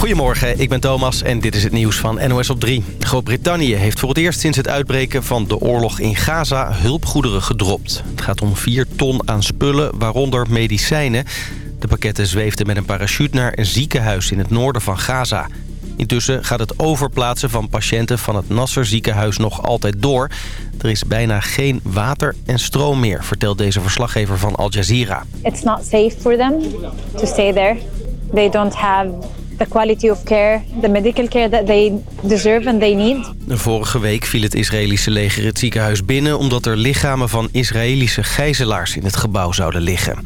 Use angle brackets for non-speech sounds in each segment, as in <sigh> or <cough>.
Goedemorgen, ik ben Thomas en dit is het nieuws van NOS op 3. Groot-Brittannië heeft voor het eerst sinds het uitbreken van de oorlog in Gaza hulpgoederen gedropt. Het gaat om 4 ton aan spullen, waaronder medicijnen. De pakketten zweefden met een parachute naar een ziekenhuis in het noorden van Gaza. Intussen gaat het overplaatsen van patiënten van het Nasser ziekenhuis nog altijd door. Er is bijna geen water en stroom meer, vertelt deze verslaggever van Al Jazeera. It's not safe for them to stay there. They don't have the quality of care, the medical care that they deserve and they need. Vorige week viel het Israëlische leger het ziekenhuis binnen... omdat er lichamen van Israëlische gijzelaars in het gebouw zouden liggen.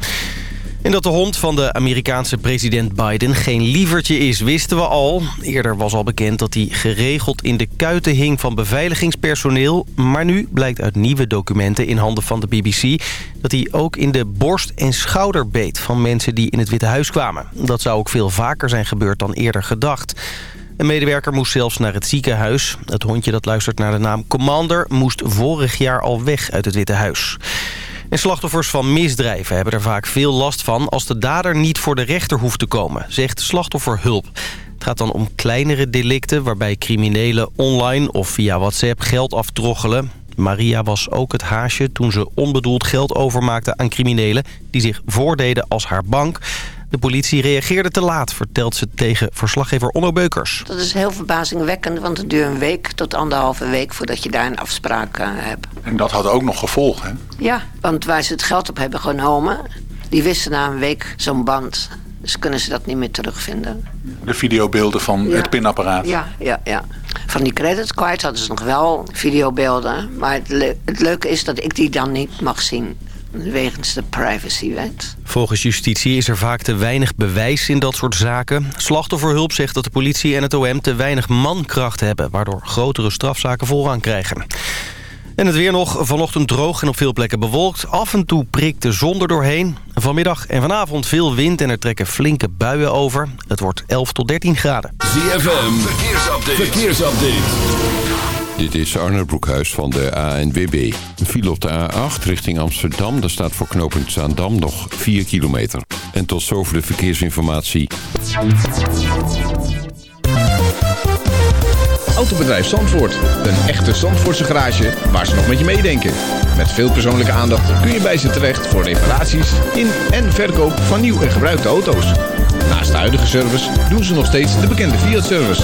En dat de hond van de Amerikaanse president Biden geen lievertje is, wisten we al. Eerder was al bekend dat hij geregeld in de kuiten hing van beveiligingspersoneel. Maar nu blijkt uit nieuwe documenten in handen van de BBC... dat hij ook in de borst en schouder beet van mensen die in het Witte Huis kwamen. Dat zou ook veel vaker zijn gebeurd dan eerder gedacht. Een medewerker moest zelfs naar het ziekenhuis. Het hondje dat luistert naar de naam Commander... moest vorig jaar al weg uit het Witte Huis. En slachtoffers van misdrijven hebben er vaak veel last van... als de dader niet voor de rechter hoeft te komen, zegt slachtofferhulp. Het gaat dan om kleinere delicten waarbij criminelen online of via WhatsApp geld aftroggelen. Maria was ook het haasje toen ze onbedoeld geld overmaakte aan criminelen... die zich voordeden als haar bank... De politie reageerde te laat, vertelt ze tegen verslaggever Onno Beukers. Dat is heel verbazingwekkend, want het duurt een week tot anderhalve week voordat je daar een afspraak uh, hebt. En dat had ook nog gevolgen, hè? Ja, want waar ze het geld op hebben genomen, die wisten na een week zo'n band. Dus kunnen ze dat niet meer terugvinden. De videobeelden van Ja. het pinapparaat. Ja, ja, ja. Van die creditcards hadden ze nog wel videobeelden. Maar het, le- het leuke is dat ik die dan niet mag zien. Wegens de privacywet. Volgens justitie is er vaak te weinig bewijs in dat soort zaken. Slachtofferhulp zegt dat de politie en het OM te weinig mankracht hebben... waardoor grotere strafzaken voorrang krijgen. En het weer nog vanochtend droog en op veel plekken bewolkt. Af en toe prikt de zon er doorheen. Vanmiddag en vanavond veel wind en er trekken flinke buien over. Het wordt 11 tot 13 graden. ZFM, verkeersupdate. verkeersupdate. Dit is Arne Broekhuis van de ANWB. Een file op de A8 richting Amsterdam. Daar staat voor knooppunt Zaandam nog 4 kilometer. En tot zover de verkeersinformatie. Autobedrijf Zandvoort. Een echte Zandvoortse garage waar ze nog met je meedenken. Met veel persoonlijke aandacht kun je bij ze terecht voor reparaties in en verkoop van nieuw en gebruikte auto's. Naast de huidige service doen ze nog steeds de bekende Fiat-service.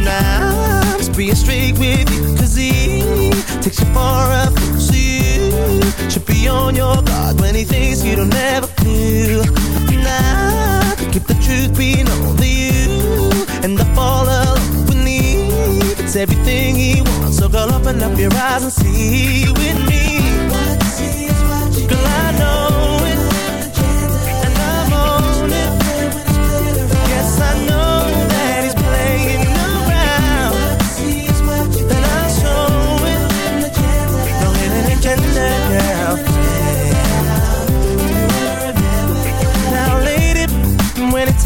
sometimes being straight with you Cause he takes you far up So you. Should be on your guard When he thinks you don't ever feel. Now, keep the truth being only you. And the fall alone with need It's everything he wants. So girl, open up your eyes and see with me. Girl, I know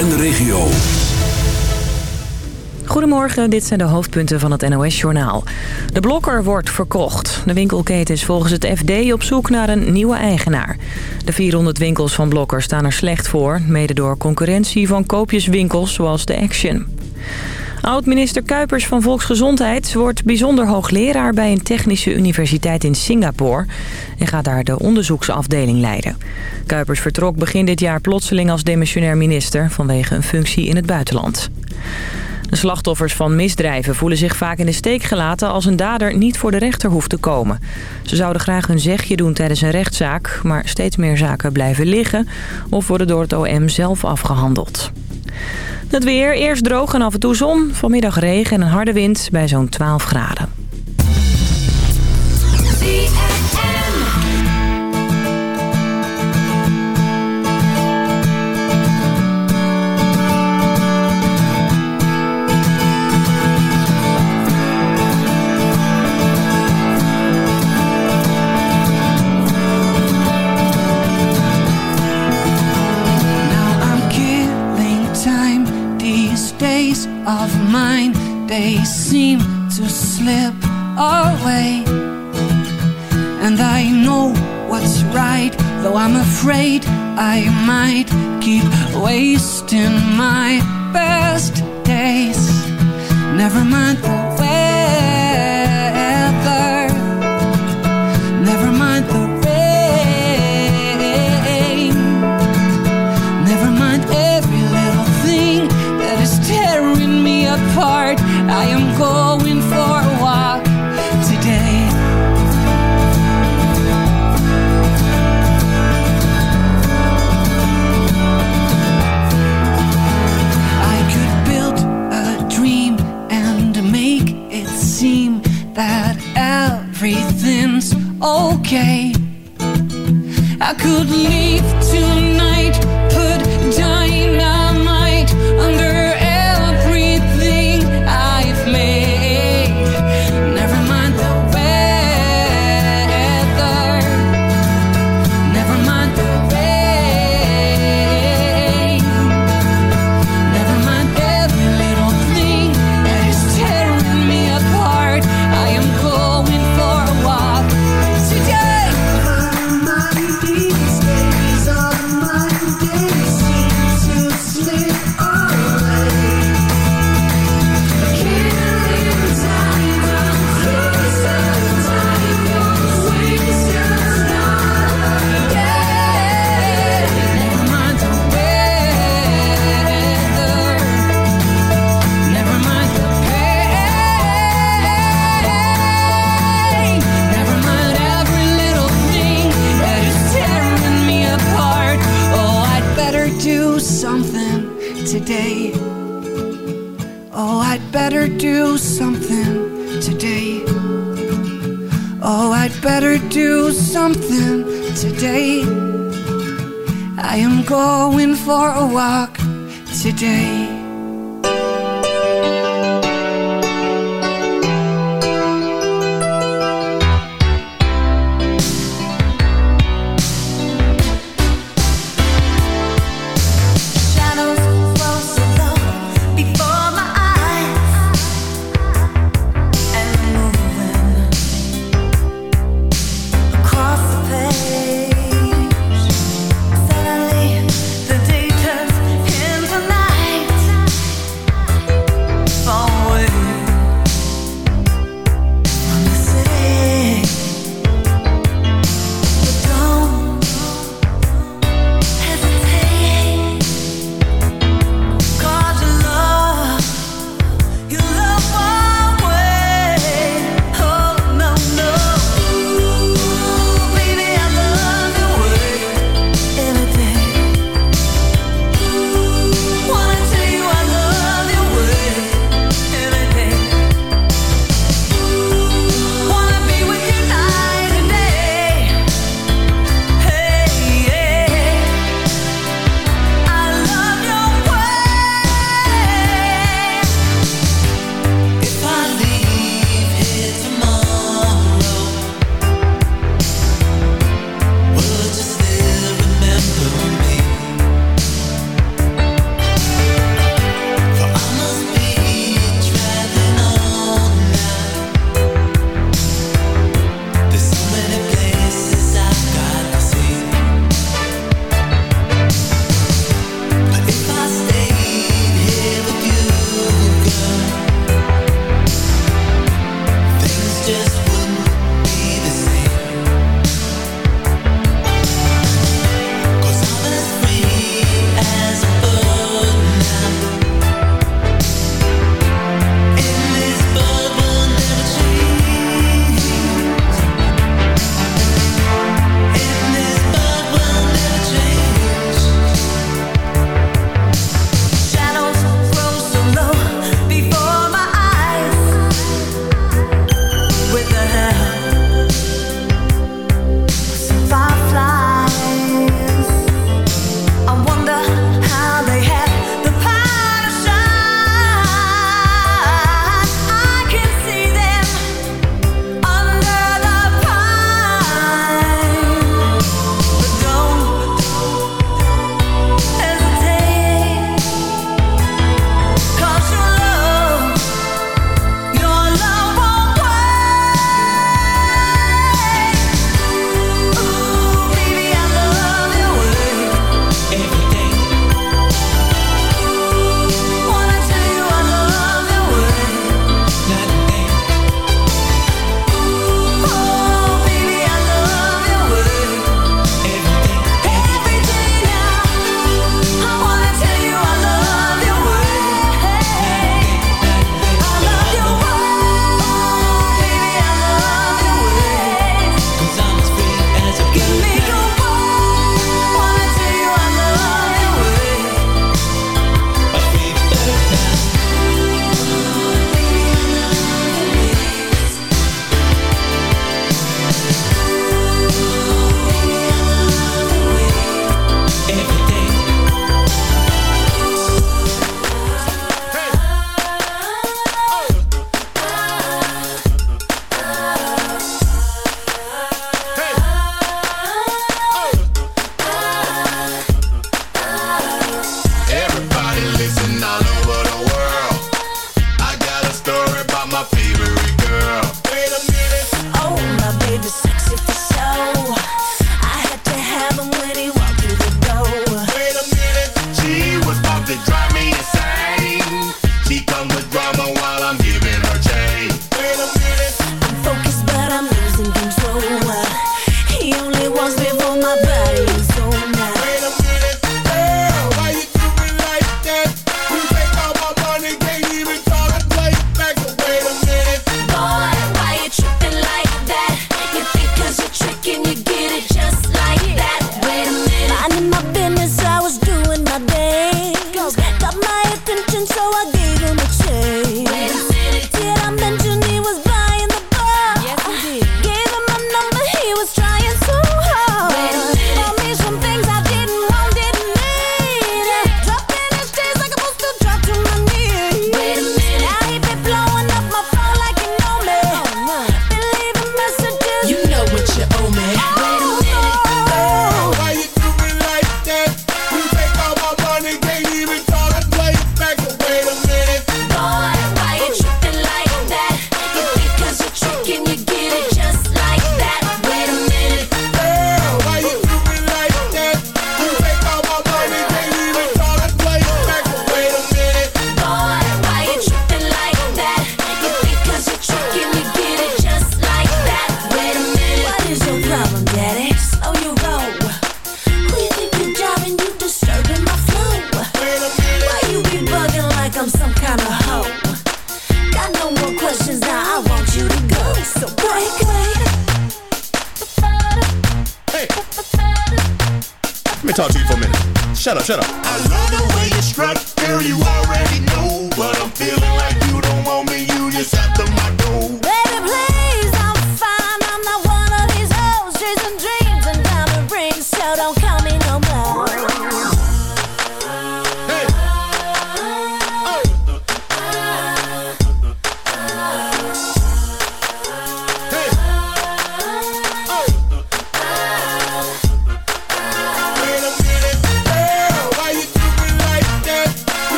En de regio. Goedemorgen, dit zijn de hoofdpunten van het NOS-journaal. De Blokker wordt verkocht. De winkelketen is volgens het FD op zoek naar een nieuwe eigenaar. De 400 winkels van Blokker staan er slecht voor... mede door concurrentie van koopjeswinkels zoals de Action. Oud-minister Kuipers van Volksgezondheid wordt bijzonder hoogleraar bij een technische universiteit in Singapore en gaat daar de onderzoeksafdeling leiden. Kuipers vertrok begin dit jaar plotseling als demissionair minister vanwege een functie in het buitenland. De slachtoffers van misdrijven voelen zich vaak in de steek gelaten als een dader niet voor de rechter hoeft te komen. Ze zouden graag hun zegje doen tijdens een rechtszaak, maar steeds meer zaken blijven liggen of worden door het OM zelf afgehandeld. Het weer, eerst droog en af en toe zon. Vanmiddag regen en een harde wind bij zo'n 12 graden.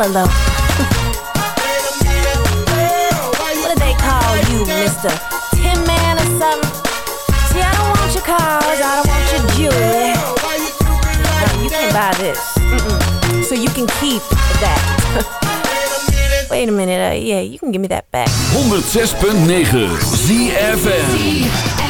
hella low. <laughs> what do they call you, Mr. Tin Man or something? See, I don't want your cars, I don't want your jewelry. No, you can buy this. Mm -mm. So you can keep that. <laughs> Wait a minute, uh, yeah, you can give me that back. 106.9 ZFN.